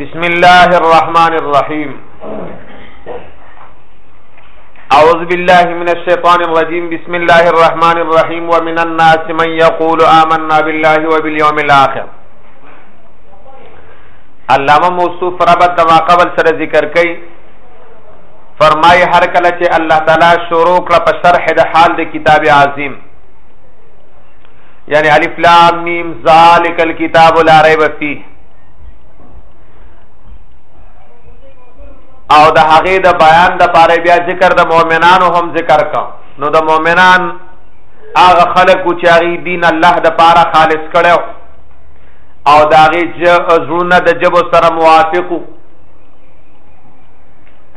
بسم الله الرحمن الرحيم أعوذ بالله من الشيطان الرجيم بسم الله الرحمن الرحيم ومن الناس من يقول آمنا بالله وباليوم الآخر علامه موصوف ربط ما قبل سره ذکر کئ فرمای هر کله چې الله تعالی شروع کړ په شرح د حال د کتاب عظیم یعنی الف لام میم ذالک الكتاب لا ریب فی او د هغه د بیان د پاره بیا ذکر د مؤمنانو هم ذکر کا نو د مؤمنان هغه خلق چې هغه دین الله د پاره خالص کړو او د هغه زړونه د جبو سره موافقو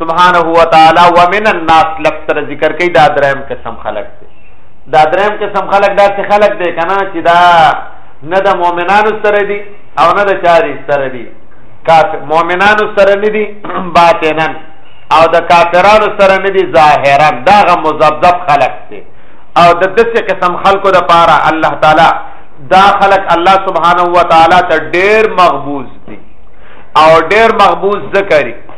سبحانه و تعالی ومن الناس لفظ سره ذکر کوي دا دریم قسم خلق دی دا دریم قسم خلق دا څه خلق دی کنه چې دا نه د مؤمنانو سره دی او نه د چاري سره دی کافر مؤمنانو سره نه دی باطنا او د کافرانو سره نه دی ظاهرا دا غ مزبذب خلق دی او د دسه قسم خلقو د پاره الله تعالی دا خلق الله سبحانه و تعالی ته ډیر مغبوز دی او ډیر مغبوز ذکر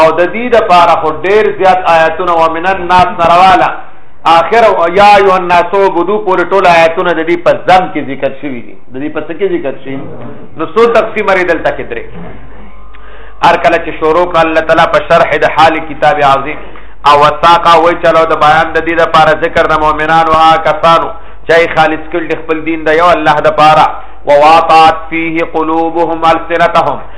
او د دې د پاره خو ډیر زیات آیاتونه او من الناس نرواله اخر او یا ایو الناس بدو پورې ټول آیاتونه د دې په ځم کې ذکر شوی دي د دې په څه کې ذکر شي نو څو تقسیم لري دلته کې درې هر کله چې شروع کړه الله تعالی په شرح د حال کتاب عظیم او وساقه وای چلو د بیان د دې د پاره ذکر د مؤمنانو آ کسانو چې خالص کړي خپل دین د یو الله د پاره وواطات فيه قلوبهم السنتهم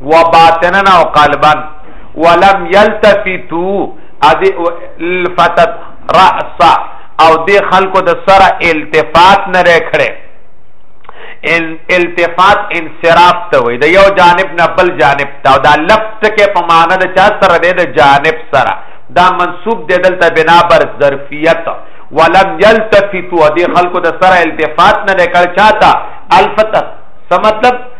و باطننا او قلبا ولم يلتفتو ادي الفتت راس او دې خلکو د سره التفات نه رکړي التفات انصراف ته وي د یو جانب نه بل جانب ته دا لفظ کې په معنا د چا سره دی د جانب سره دا منسوب دی دلته بنا بر ظرفیت ولم یلتفتو دې خلکو د سره التفات نه رکړ چاته الفتت څه مطلب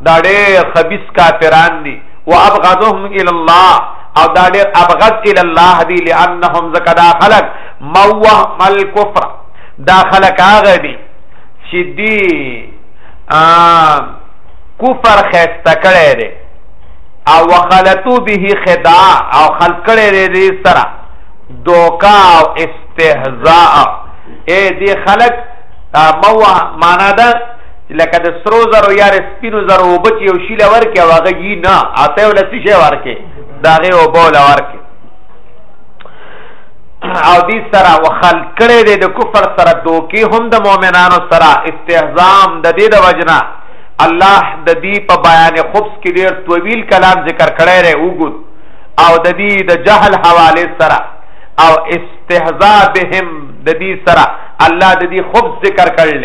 دا ډېر خبيث کافران دي وابغضهم الى الله او دا ډېر ابغض الى الله دي لانهم زکدا خلق موه مل کفر دا خلق هغه دي چې دي کفر خسته کړي دي او وخلتو به خداع او خلق کړي دي سره دوکا او استهزاء اے دی خلق موه معنا ده لکه د سرو زرو یا د سپینو زرو اوبه چې یو شي له ورکې او هغه یي نه اته یې له څه شی ورکې د هغې اوبه له ورکې او دې سره وخل کړی دی د کفر سره دوکې هم د مؤمنانو سره استهزام د دې د وجنه الله د دې په بیان خبس کې ډېر طویل کلام ذکر کړی دی وګد او د دې د جهل حواله سره او استهزاء بهم د دې سره الله د دې خبس ذکر کړل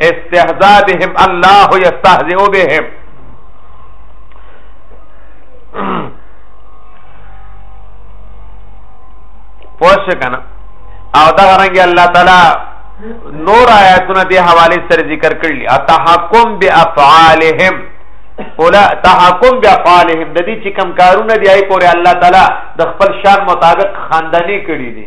استهزاء بهم الله يستهزئ بهم پوښ کنه او دا رنګ الله تعالی نور آیاتونه دی حواله سره ذکر کړلی اتحکم بافعالهم اولا تحکم بافعالهم د دې چې کم کارونه دی آی پورې الله تعالی د خپل شان مطابق خاندانی کړی دي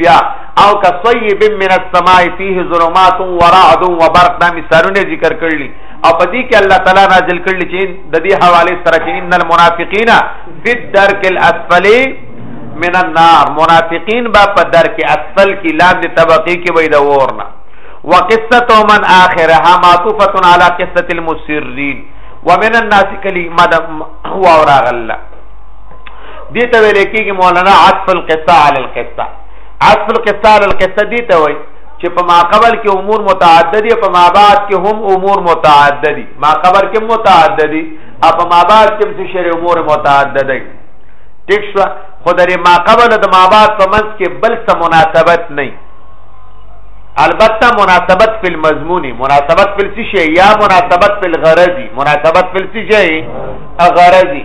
بیا او کصیب من السماء فيه ظلمات ورعد وبرق دا مثالونه ذکر کړل او په دې کې الله تعالی نازل کړل چې د دې حواله سره چې ان المنافقین فی الدرک الاسفل من النار منافقین با په درک اسفل کې لاندې طبقه کې وي د ورنه وقصته من اخرها معطوفه على قصه المسرين ومن الناس کلمه هو اوراغ الله دي ته ویل کېږي مولانا عطف القصه علی القصه عطف القصه علی القصه دي ته وایي چې په ما قبل کې امور متعددي په ما بعد کې هم امور متعددي ما قبل کې متعددي او په ما بعد کې څه شری امور متعددي ټیک شو خو درې ما قبل د ما بعد په منځ کې بل څه مناسبت نه البته مناسبت فی المضمون مناسبت فی الشی یا مناسبت فی الغرضی مناسبت فی الشی غرضی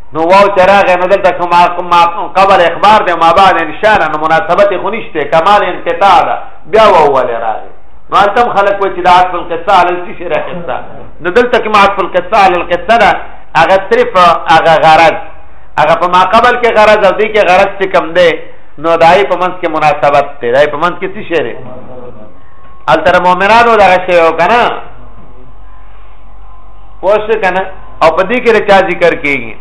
نو واو چې راغی نو دلته که ما قبل اخبار دی ما بعد انشاء نو مناسبت یې خو نشته کمال انقطاع ده بیا واولی راغی نو هلته هم خلک وایي چې دا عطف القصه علی الڅه شی راخسته نو دلته که ما عطف القصه علی القصه ده هغه صرف هغه غرض هغه په ما قبل کې غرض او دی کې غرض چې کم دی نو دای په منځ کې مناسبت دی دای په منځ کې څه شی دی التر مؤمنانو دغه شی وکنه پوښتنه او په دې کې رچا ذکر کیږي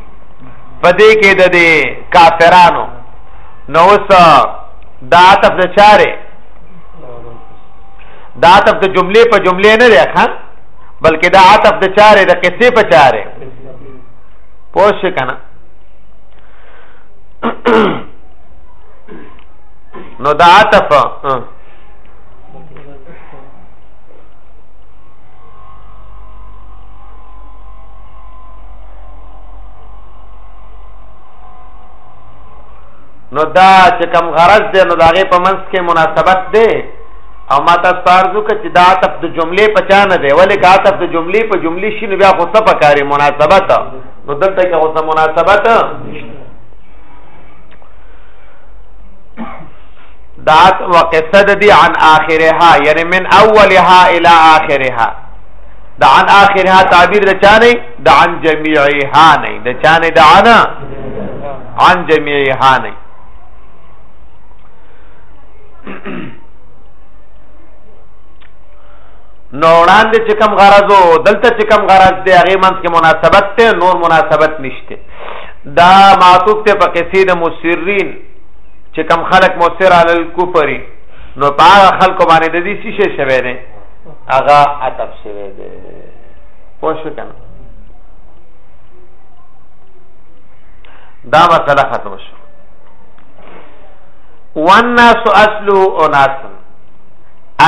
په دې کې د دې کافرانو نو اوس دا عطف د چاره دا عطف د جملې په جملې نه دی ښا بلکې دا عطف د چاره د قصې په چاره پوښښ کنه نو دا عطف نو دا چې کم غرض دی نو داغه په منځ کې مناسبت دی او ما تاسو ته ارزو کړ چې دا عطف د جملې په چا نه دی ولې که عطف د جملې په جملې شي نو بیا خو څه پکاري مناسبت نو دلته کې خو څه مناسبت دات وقصد دی عن آخرها یعنی من اولها الى آخرها د عن اخرها تعبیر د چا نه د عن جميعها نه د چا نه د عن عن جميعها نه نو وړاندې چې کم غرض او دلته چې کم غرض دی هغه منځ کې مناسبت ته نور مناسبت نشته دا معطوف ته په قصې د مسرین چې کم خلق مصر علی الکفر نو په خلکو باندې د دې شیشه شوی نه هغه عطف شوی دی پوه شو کنه دا مسله ختم شو والناس اصل اناس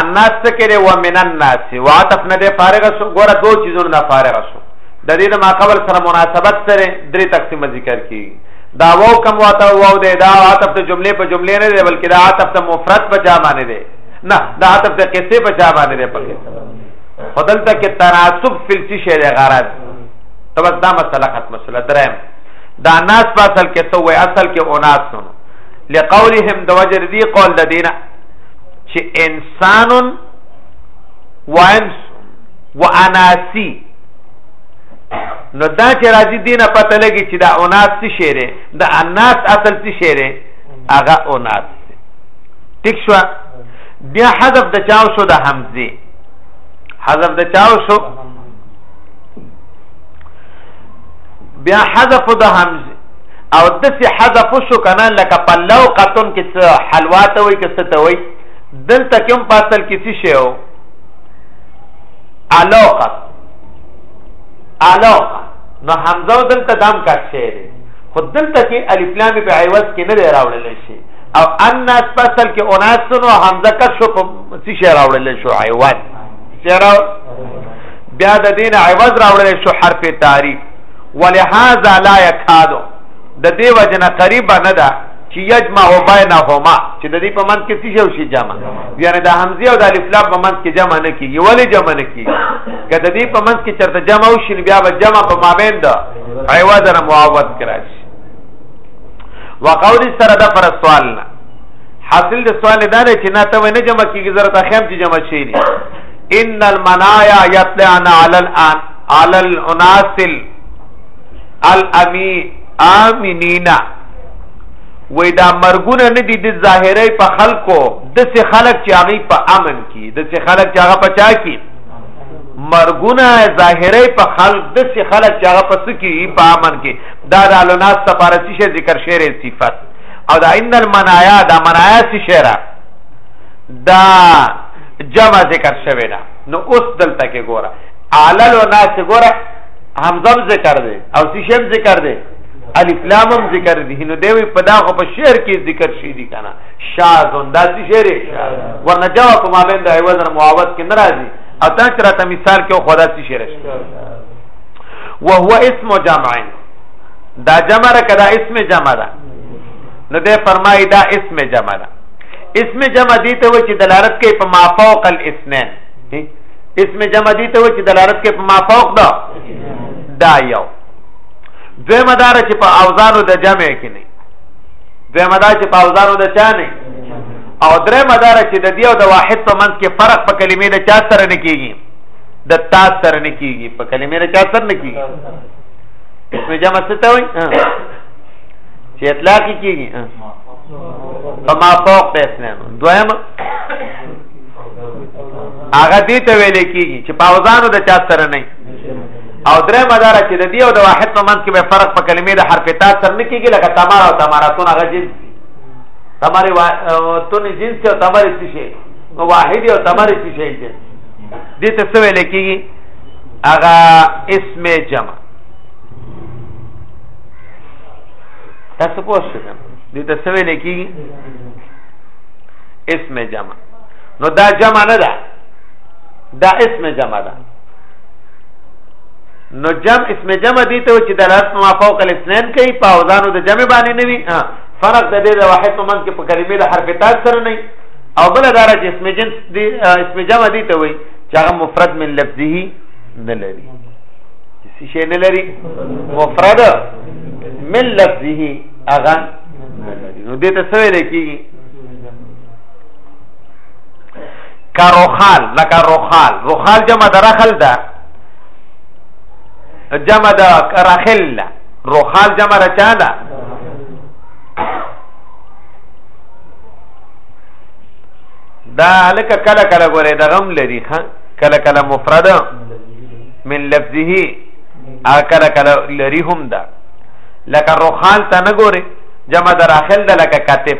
الناس تکره ومن الناس وعطف نه ده فارغ شو ګوره دو چیزونو نه فارغ شو د دې ما قبل سره مناسبت سره درې تقسیم ذکر کی دا وو کم واته وو ده دا عطف ته جمله په جمله نه ده بلکې دا عطف ته مفرد په جامه نه ده نه دا عطف د قصې په چا باندې دی پکې خدلته کې تناسب فلسفي شی دی غرض ته بس دا مسله ختمه شوه درم دا ناس په اصل کې څه وای اصل کې اوناس نو لقولهم د وجر دی قول د دینه چې انسان وانس واناسی نو دا چې راځي دینه پته لګي چې دا اوناس څه شی دی د اناس اصل څه شی دی هغه اوناس ټیک شو بیا حذف د چاو شو د حمزه حذف د چاو شو بیا حذف د حمزه او دسی حذف شو کنه لکه په لو قطن کې څه حلوا ته وای کې څه ته وای دلته کوم پاسل کې څه شی او علاقه علاقه نو حمزه دلته دام کټ شی دی خو دلته کې الف لام په عوض کې نه راوړل شي او الناس په اصل کې اناس نو حمزه کښ شو په څه شی راوړل شو عوض چیرې بیا د دین عوض راوړل شو حرف تعریف ولهذا لا یکادو د دې وجنه قریبا نه ده چې یجمع او بینهما چې د دې په منځ کې څه شی شي جمع یعنی د حمزه او د الف لام په منځ کې جمع نه کیږي ولې جمع نه کیږي کله دې په منځ کې چرته جمع وشي بیا به جمع په مابین ده عوض نه معوض کړی وقولی سره د پر سوال نه حاصل د سوال دا نه چې نه ته ونه جمع کیږي ضرورت اخیم چې جمع شي نه ان المنايا يطلعن على الان على الناس الامي امنين وې دا مرګونه نه دي د ظاهره په خلکو د څه خلک چې هغه په امن کې د څه خلک چې هغه په چا کې مرګونه ظاهره په خلک د څه خلک چې هغه په سکی په امن کې دا د الناس لپاره څه شی ذکر شعر صفت او دا ان المنایا دا منایا څه شعر دا جمع ذکر شوی دا نو اوس دلته کې ګوره علل و ناس ګوره حمزه ذکر دی او سیشم ذکر دی الف لام هم ذکر دي نو دوی په دا خو په شعر کې ذکر شي دي کنه شاذ انداسي شعر ورنه جواب ما بین د ایوازر معاوض کې ناراضي او تا چې راته مثال کې خدا سي شعر شي وهو اسم جمع دا جمع را کدا اسم جمع ده نو ده فرمایي دا اسم جمع ده اسم جمع دي ته و چې دلالت کوي په ما فوق الاسنان اسم جمع دي ته و چې دلالت کوي په ما فوق ده دا یو دوی مدار چې په اوزانو د جمع کې نه دوی مدار چې په اوزانو د چا نه او درې مدار چې د دی او د واحد په منځ کې فرق په کلمې د چا سره نه کیږي د تا سر نه کیږي په کلمې نه چا سر نه کیږي اسم جمع څه ته وایي چې اطلاق کیږي فما فوق د اسلام دویم هغه دې ته ویل کیږي چې پاوزانو د چا سره نه او درې مدار چې د دې او د واحد په منځ کې به فرق په کلمې د حرف تا سره نه کیږي لکه تمار او تماراتون هغه جنس تماري تون جنس او تماري څه شي واحد او تماري څه شي دې ته څه ویل کېږي هغه اسم جمع تاسو پوه شئ دې ته څه ویل کېږي اسم جمع نو دا جمع نه ده دا اسم جمع ده نو جمع اسم جمع دي ته چې دلالت ما فوق الاثنين کوي په اوزانو د جمع باندې نه وي فرق د دې د واحد په منځ کې په کلمې د حرف تاج سره نه او بل دار چې اسم جنس دی اسم جمع دی ته وای چې هغه مفرد من لفظه نه لري څه شي نه لري مفرد من لفظه هغه نو دې ته څه ویل کیږي کاروخال لکه روخال روخال جمع درخل ده جمع د راخل ده روخال جمع رچاله دا لکه کله کله ګوره د غم لري کله کله مفرد من لفظه ا کله کله لري هم دا لکه روخان ته نه ګوره جمع در اخل د لکه کتف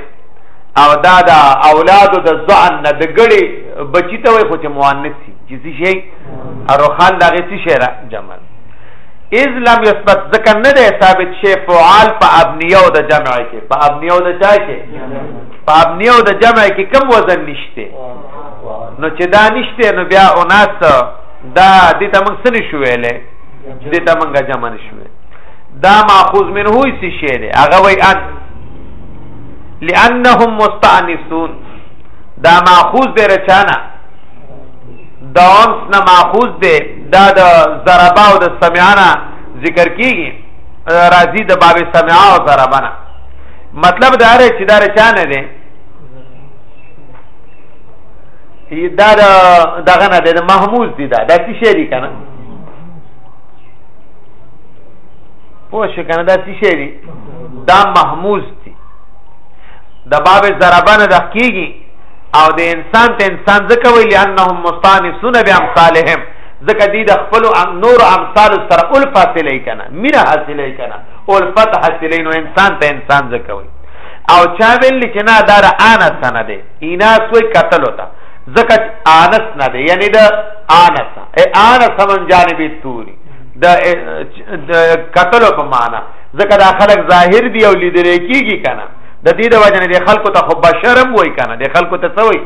او دا دا اولاد د ځان نه د ګړي بچی ته وي خو چې مؤنث شي چې څه شي روخان دا غي څه شي را جمع اذ لم يثبت ذکر نه ده ثابت شي فعال په ابنيه او د جمع کې په ابنيه او د چا کې په امنی او د جمع کې کم وزن نشته نو چې دا نشته نو بیا اناس دا دې ته موږ سن شو ویلې دې ته موږ جمع نشو دا ماخوذ منه هی څه شی دی هغه وای ان لانهم مستانسون دا ماخوذ دی رچانا دا انس نه ماخوذ دی دا د ضربا او د سمعانا ذکر کیږي راضی د باب سمعا او ضربنا مطلب دا رې چې دا رچا نه دی دا دغه نه دی محمود دی دا د څه شی دی کنه پوه شو کنه دا څه شی دی دا محمود دی د باب ضربانه د کیږي او د انسان ته انسان ځکه ویل انهم مستانسون بامثالهم ځکه دې د خپل نور امثال سره الفاظ لای کنه میره حاصلې کنه الفت حاصلې نو انسان ته انسان ځکه وي او چا ویل چې نه دار انس نه دی اناس وی قتل وتا ځکه انس نه دی یعنی د انس ای انس من جانبی توری د قتل په معنا ځکه دا خلک ظاهر دی او لیدل کیږي کنه د دې د وجنه د خلکو ته خو بشرم وای کنه د خلکو ته څه وای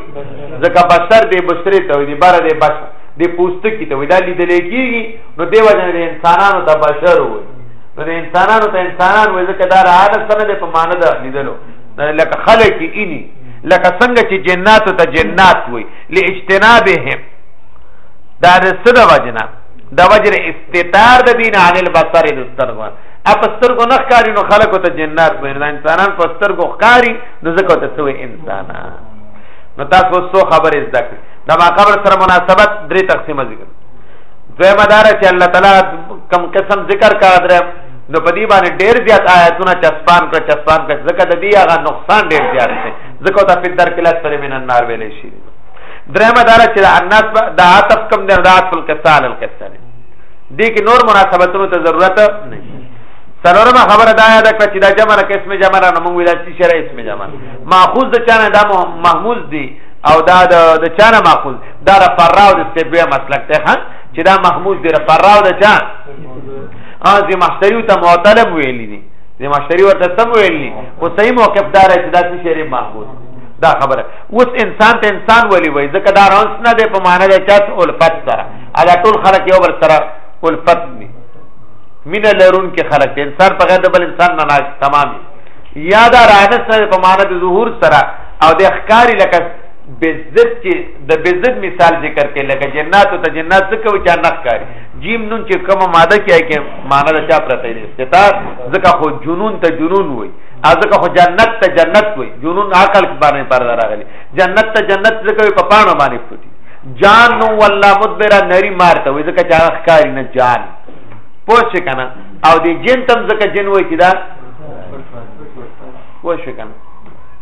ځکه بشر دی بشری ته وای دی بار دی بشر د پوستکی ته وای دا لیدل کیږي نو دی وجنه د انسانانو ته بشر وای نو د انسانانو ته انسانان وې ځکه دا رااله سره د په معنی ده لیدلو لکه خلک اینی لکه څنګه چې جنات ته جنات وې لاجتنابهم دا د څه د وجنا د وجر استتار د دین عن البصر د سترګو اپ سترګو نه ښکاری نو خلکو ته جنات وې نه انسانان په سترګو ښکاری نو ځکه ته سوې انسانان نو تاسو څو خبرې زده کړې دا ما قبر سره مناسبت درې تقسیمه ذکر دویمه دار چې الله تعالی کم قسم ذکر کا درم نو په دې باندې ډېر زیات آیاتونه چسپان کړ چسپان کړ ځکه د دې هغه نقصان ډېر زیات دی ځکه ته په در کې لاس پرې من النار ویلې شي درېمه دار چې الناس د عاطف کم دی د عاطف القصال القصال دې کې نور مناسبتونو ته ضرورت نه سلورمه خبره دا یاد کړ چې دا جمع نه قسم جمع نه موږ ویل چې شرع اسم جمع ماخوذ د چانه دا محموز دی او دا د چانه ماخوذ دا د فراو د سیبوی مسلک ته خان چې دا محمود دی د فراو د چا ها زی مشتری ته معطلب ویل دي زی مشتری ورته سم ویل دي خو صحیح موقف دار چې دا څه شری محمود دا خبره اوس انسان ته انسان ولی وای ځکه دا رانس نه دی په معنی د چت الفت سره ادا ټول خلک یو بل سره الفت دي مینه لرون کې خلک انسان په غیر د بل انسان نه ناش تمام یادا رانس نه په معنی د ظهور سره او د اخکاری لکه بزد چې د بزد مثال ذکر کړي لکه جنات او تجنات څه کوي چې نه ښکاري جیم نون چې کومه ماده کې کې معنی دا چا پرته دي استطاعت ځکه خو جنون ته جنون وای ځکه خو جنت ته جنت وای جنون عقل باندې پر راغلي جنت ته جنت ځکه په پانو باندې پټي جان نو والله مدبره نری مارته وای ځکه چې ښکاری نه جان پوښ کنه او دی جن تم ځکه جن وای چې دا پوښ کنه